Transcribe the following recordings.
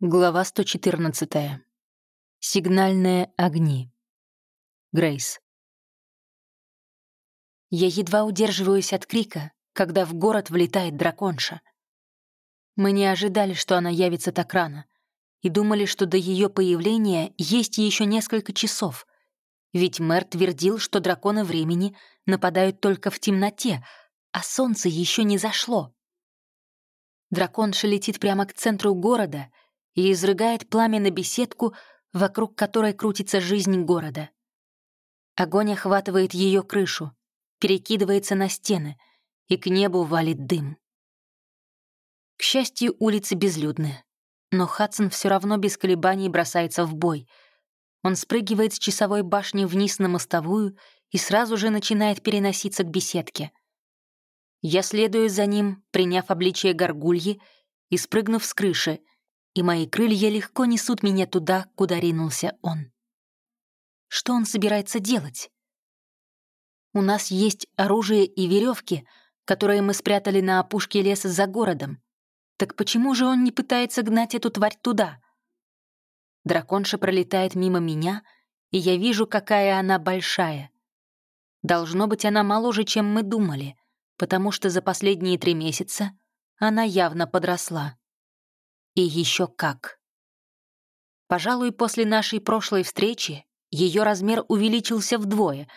Глава 114. Сигнальные огни. Грейс. Я едва удерживаюсь от крика, когда в город влетает драконша. Мы не ожидали, что она явится так рано, и думали, что до ее появления есть еще несколько часов, ведь мэр твердил, что драконы времени нападают только в темноте, а солнце еще не зашло. Драконша летит прямо к центру города — и изрыгает пламя на беседку, вокруг которой крутится жизнь города. Огонь охватывает ее крышу, перекидывается на стены, и к небу валит дым. К счастью, улицы безлюдны, но Хадсон все равно без колебаний бросается в бой. Он спрыгивает с часовой башни вниз на мостовую и сразу же начинает переноситься к беседке. Я следую за ним, приняв обличие горгульи и спрыгнув с крыши — и мои крылья легко несут меня туда, куда ринулся он. Что он собирается делать? У нас есть оружие и веревки, которые мы спрятали на опушке леса за городом. Так почему же он не пытается гнать эту тварь туда? Драконша пролетает мимо меня, и я вижу, какая она большая. Должно быть, она моложе, чем мы думали, потому что за последние три месяца она явно подросла. И еще как. Пожалуй, после нашей прошлой встречи ее размер увеличился вдвое,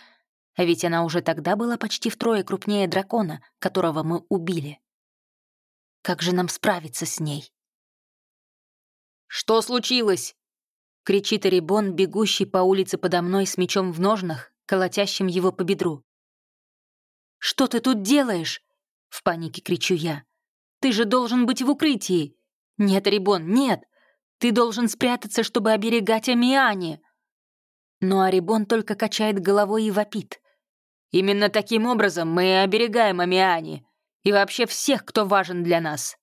а ведь она уже тогда была почти втрое крупнее дракона, которого мы убили. Как же нам справиться с ней? «Что случилось?» — кричит Арибон, бегущий по улице подо мной с мечом в ножнах, колотящим его по бедру. «Что ты тут делаешь?» — в панике кричу я. «Ты же должен быть в укрытии!» «Нет, Арибон, нет! Ты должен спрятаться, чтобы оберегать Амиане!» Но Арибон только качает головой и вопит. «Именно таким образом мы оберегаем Амиане и вообще всех, кто важен для нас!»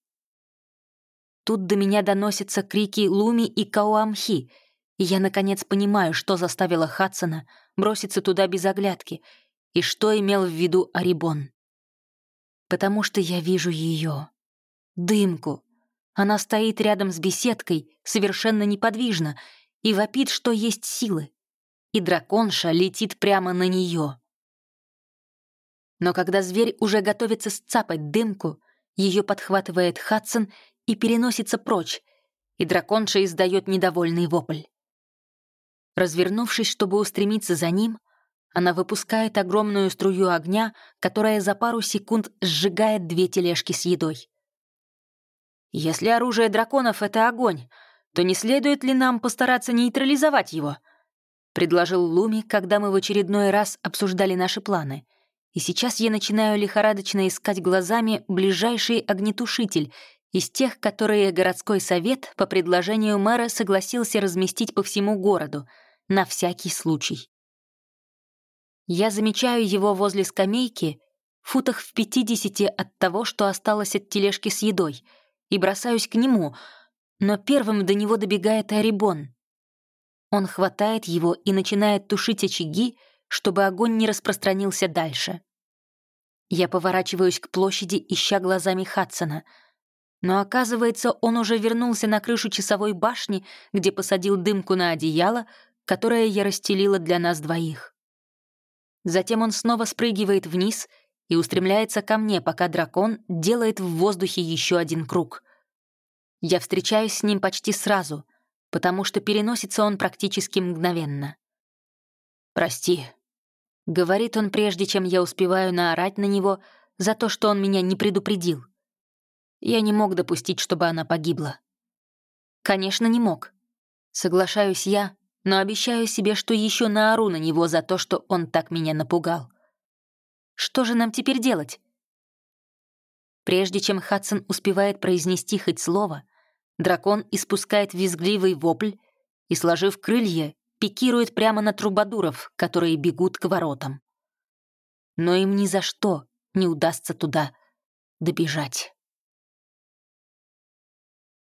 Тут до меня доносятся крики Луми и Кауамхи, и я, наконец, понимаю, что заставило Хадсона броситься туда без оглядки и что имел в виду Арибон. Потому что я вижу ее, дымку, она стоит рядом с беседкой, совершенно неподвижно, и вопит, что есть силы. И драконша летит прямо на нее. Но когда зверь уже готовится сцапать дымку, ее подхватывает Хадсон и переносится прочь, и драконша издает недовольный вопль. Развернувшись, чтобы устремиться за ним, она выпускает огромную струю огня, которая за пару секунд сжигает две тележки с едой. Если оружие драконов — это огонь, то не следует ли нам постараться нейтрализовать его?» — предложил Луми, когда мы в очередной раз обсуждали наши планы. И сейчас я начинаю лихорадочно искать глазами ближайший огнетушитель из тех, которые городской совет по предложению мэра согласился разместить по всему городу, на всякий случай. Я замечаю его возле скамейки, футах в пятидесяти от того, что осталось от тележки с едой — и бросаюсь к нему, но первым до него добегает Арибон. Он хватает его и начинает тушить очаги, чтобы огонь не распространился дальше. Я поворачиваюсь к площади, ища глазами Хадсона. Но оказывается, он уже вернулся на крышу часовой башни, где посадил дымку на одеяло, которое я расстелила для нас двоих. Затем он снова спрыгивает вниз и устремляется ко мне, пока дракон делает в воздухе еще один круг. Я встречаюсь с ним почти сразу, потому что переносится он практически мгновенно. «Прости», — говорит он, прежде чем я успеваю наорать на него за то, что он меня не предупредил. Я не мог допустить, чтобы она погибла. Конечно, не мог. Соглашаюсь я, но обещаю себе, что еще наору на него за то, что он так меня напугал. Что же нам теперь делать? Прежде чем Хадсон успевает произнести хоть слово, дракон испускает визгливый вопль и, сложив крылья, пикирует прямо на трубадуров, которые бегут к воротам. Но им ни за что не удастся туда добежать.